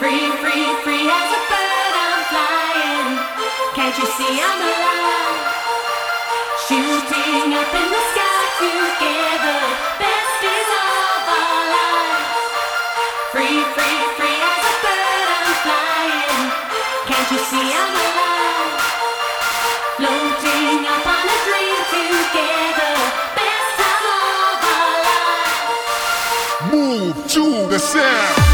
Free, free, free as a bird I'm flying. Can't you see I'm alive? Shooting up in the sky together. Best is of our lives. Free, free, free as a bird I'm flying. Can't you see I'm alive? Floating up on a dream together. Best time of our lives. Move to the sound.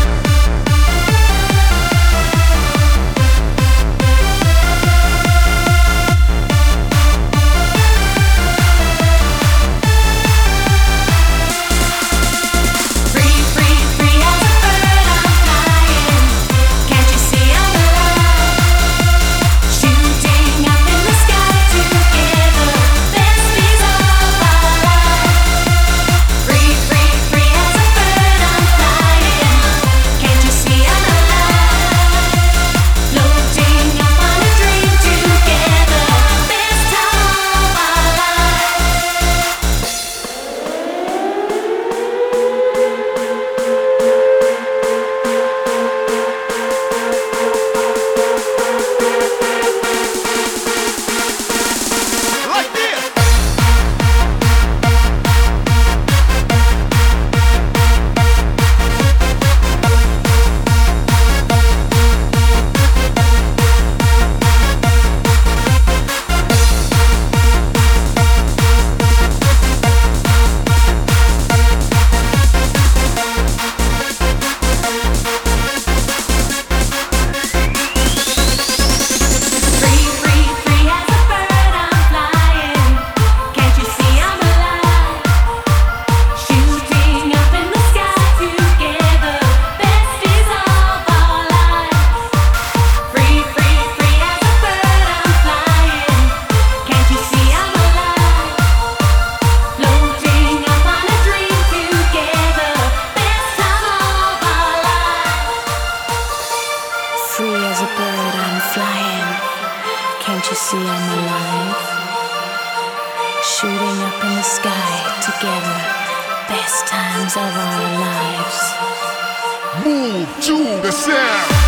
You see I'm alive? Shooting up in the sky together. Best times of our lives. Move to the sound.